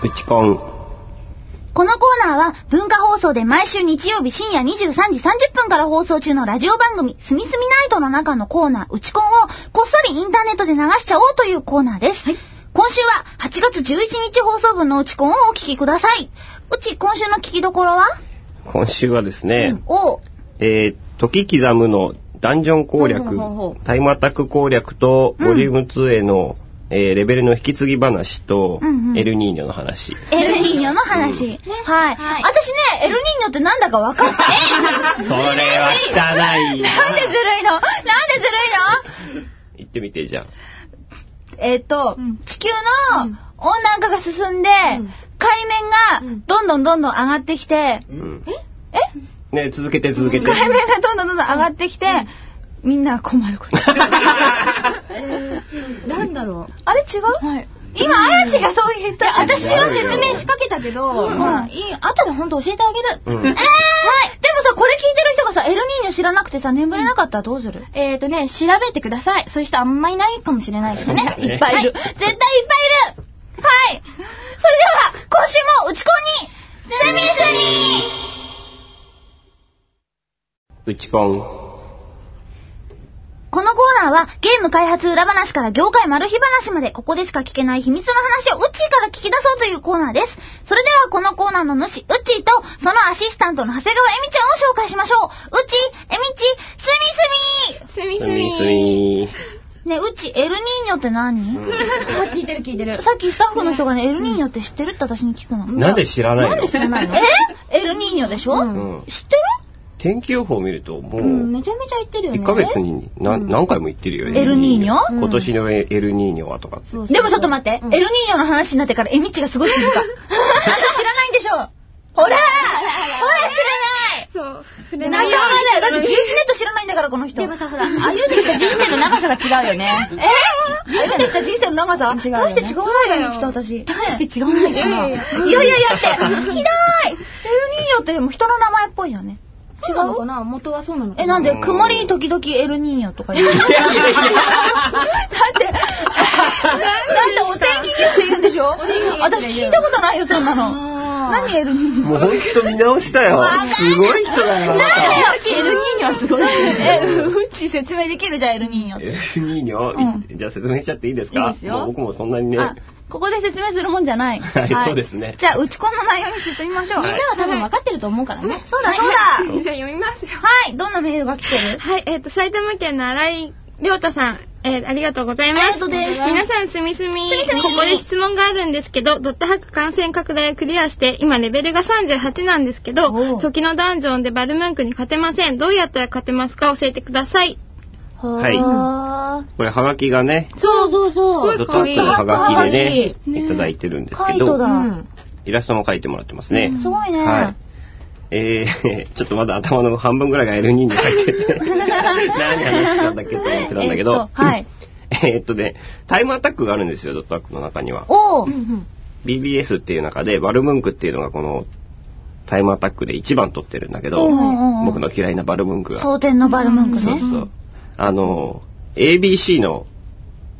うちこん。このコーナーは文化放送で毎週日曜日深夜23時30分から放送中のラジオ番組すみすみナイトの中のコーナーうちこんをこっそりインターネットで流しちゃおうというコーナーです。今週は8月11日放送分のうちこんをお聞きください。うち今週の聞きどころは？今週はですね、おえー、時刻むのダンジョン攻略ほうほうほうほ、タイムアタック攻略と、ボリューム2への、えーレベルの引き継ぎ話と、うんうんエルニーニョの話。エルニーニョの話。はい。はい私ね、エルニーニョってなんだか分かって。それは汚いな。なんでずるいの？なんでずるいの？言ってみて、じゃあ。えっと、うん地球の温暖化が進んで、ん海面がどんどんどんどん上がってきて、うん。え？ね続けて続けて。海面がどんどんどんどん上がってきて、みんなが困ること。なんだろう。あれ違う、はい。今、嵐がそう言った。私は説明しかけたけど、うん、いい。後で本当教えてあげる。うんえー、はい。でもさ、これ聞いてる人がさ、エルニーニョ知らなくてさ、眠れなかったらどうする、えーとね、調べてください。そういう人あんまいないかもしれないですね。いっぱいいる。絶対いっぱいいるはい。それでは、今週も打ち込に、スミスにうちこん。ゲーム開発裏話から業界マル秘話までここでしか聞けない秘密の話をウッチーから聞き出そうというコーナーです。それではこのコーナーの主、ウッチーとそのアシスタントの長谷川エミちゃんを紹介しましょう。ウッチー、エミチ、スミスミすみすみすみ。ねえ、うち、エルニーニョって何、あ、聞いてる聞いてる。さっきスタッフの人がね、エルニーニョって知ってるって私に聞くの。なんで知らないの？なんで知らないのえ？エルニーニョでしょ、うんうん知って天気予報を見ると、もう、うん、めちゃめちゃ言ってるよね。1ヶ月に何何回も言ってるよ、エルニーニョ？うん。今年のエルニーニョはとかって。そうそうるでもちょっと待って、うん。エルニーニョの話になってからエミッチがすごい静か。あんた知らないんでしょ？ほら！ほら知らない。そう。なんでもないだって人生ネット知らないんだから、この人。でもさ、ほら、歩んできた人生の長さが違うよね。え？歩んできた人生の長さ？違うよ。ね大して違わないよ、うちと私。大して違わないかな。いやいやいや。って、ひどい。エルニーニョってでも人の名前っぽいよね。違うのかな？元はそうなのかえ、なんで、曇りに時々エルニーニョとか言うの？だって、だってお天気ニュースで言うんでしょ？私聞いたことないよ、そんなの。何エルニーニョ？もうほんと見直したよ。すごい人だよ、あなた。さっきエルニーニョはすごい。え、うっち説明できるじゃん、エルニーニョ。エルニーニョ、うんじゃあ説明しちゃっていいですか？いいですよ僕もそんなにね。あ、ここで説明するもんじゃない。はいそうですねじゃあ、打ち込んの内容に進みましょう。みんなは多分分かってると思うからね。そうだ、そうだ。じゃあ読みますよ。はい、どんなメールが来てる？はい、えっ、と、埼玉県の新井亮太さん、えーありがとうございます。ありがとうです皆さん、すみすみ。ここで質問があるんですけど、ドットハック感染拡大をクリアして、今レベルが38なんですけおど、う時のダンジョンでバルムンクに勝てません。どうやったら勝てますか？教えてください。はいはこれ、はがきがね、そうそうそう。ドットハックのはがきでね、ねいただいてるんですけどカイラストも描いてもらってますね。すごいね。はい。えー、ちょっとまだ頭の半分ぐらいがエルニーニョ入ってて、何話したんだっけと思ってたんだけど、えっとはい。えーっとね、タイムアタックがあるんですよ、ドットハックの中には。おーうんうん。BBS っていう中で、バルムンクっていうのがこの、タイムアタックで一番取ってるんだけど、僕の嫌いなバルムンクが。蒼天のバルムンクね。そうそう。あの、ABC の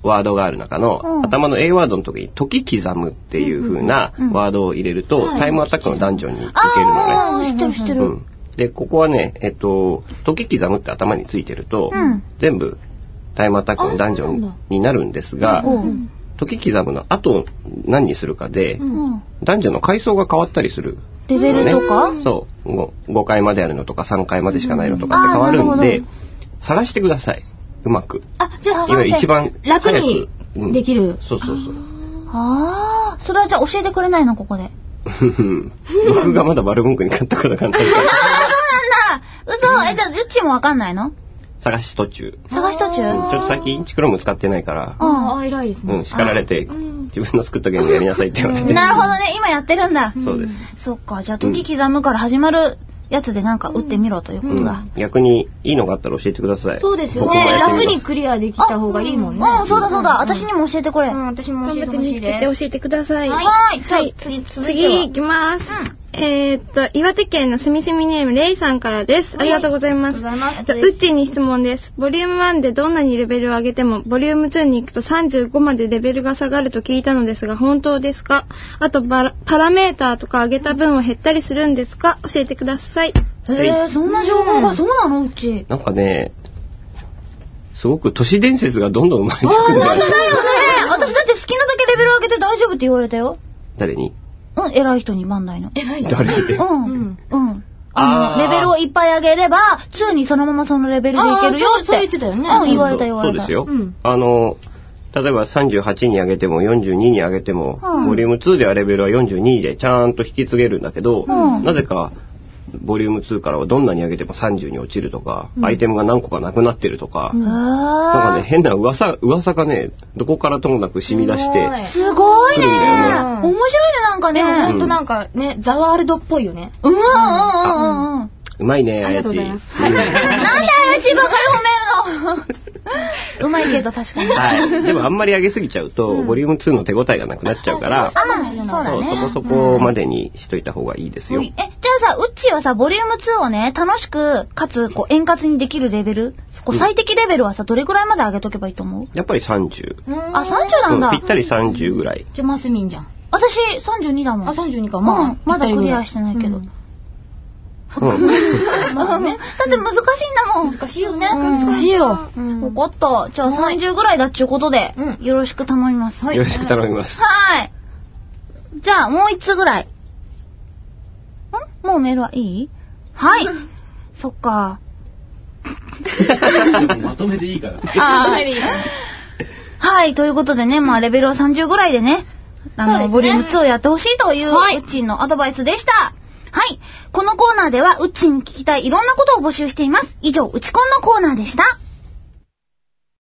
ワードがある中の、うん頭の A ワードの時に、時刻むっていう風なワードを入れると、はいタイムアタックのダンジョンに行けるのね。知ってる知ってる。うん。で、ここはね、えっと、時刻むって頭についてると、うん全部タイムアタックのダンジョンになるんですが、うん時刻むの後何にするかで、うん。ダンジョンの階層が変わったりする。レベルとか？そう。5, 5階まであるのとか3階までしかないのとかって変わるんでる、探してください。うまく。あ、じゃあ、いわゆる一番楽にできる。そうそうそう。ああ、それはじゃあ教えてくれないの、ここで。僕がまだバルムンクに買ったことがないから。ああ、そうなんだ。嘘、え、じゃあ、ゆっちもわかんないの？探し途中。探し途中？うんちょっと最近インチクローム使ってないから、ああ、偉いですね。うん、叱られて、自分の作ったゲームやりなさいって言われて。なるほどね、今やってるんだ。そうです。そっか、じゃあ、時刻むから始まるやつでなんか打ってみろということだ。逆にいいのがあったら教えてください。そうですよね。楽にクリアできた方がいいもんね。うん、そうだそうだ。私にも教えてこれ。うん、私も教えてほしい頑張って見つけてです。教えてください。はい。じゃあはい、次、続いては次行きます。えーっと、岩手県のすみすみネームレイさんからです。ありがとうございます。あとうっちーに質問です。ボリューム1でどんなにレベルを上げても、ボリューム2に行くと35までレベルが下がると聞いたのですが、本当ですか？あとパラ、パラメーターとか上げた分は減ったりするんですか？教えてください。えー、そんな情報がそうなの？うち。なんかね、すごく都市伝説がどんどん生まれてくるんだよだよね。私だって好きなだけレベル上げて大丈夫って言われたよ。誰に？うん、偉い人にバンダイの。偉いよ。誰？でうん。うんうん。ああーの、レベルをいっぱい上げれば、2にそのままそのレベルでいけるよって。あーそうそう言ってたよねうん、言われた言われた。そうですよ。うんあの、例えば38に上げても42に上げても、うんボリューム2ではレベルは42でちゃんと引き継げるんだけど、うんなぜか、ボリューム2からはどんなに上げても30に落ちるとか、アイテムが何個かなくなってるとか、なんかね、あ変な噂、噂がね、どこからともなく染み出して、ー。すごいね。面白いね、なんかね。でもうんほんとなんかね、ザワールドっぽいよね。うんうんうんうんうん。うまいね、あやち。がとうございますうんなんであやちばかり褒めるのうまいけど確かに。はい。でもあんまり上げすぎちゃうと、ボリューム2の手応えがなくなっちゃうから、そうだそうね。そこそこまでにしといた方がいいですよ。え、さ、うっちーはさ、ボリューム2をね、楽しく、かつ、こう、円滑にできるレベル、こう、最適レベルはさ、どれくらいまで上げとけばいいと思う？やっぱり30。あ、30なんだ。ぴったり30ぐらい。じゃあマスミンじゃん。私、32だもん。あ、32か。まあまあ、まだクリアしてないけど。うんうん。まあね。だって難しいんだもん。難しいよね。うん難しいよ。分かった。じゃあ30ぐらいだっちゅうことで、うんよろしく頼みます。よろしく頼みます。はい。じゃあ、もう一つぐらい。んもうメールはいい？はい。そっか。まとめでいいから。あ ーはい、ということでね、まあ、レベルは30ぐらいでね、あの、ねボリューム2をやってほしいという、はいうっちんのアドバイスでした。はい。このコーナーでは、うっちんに聞きたいいろんなことを募集しています。以上、うちこんのコーナーでした。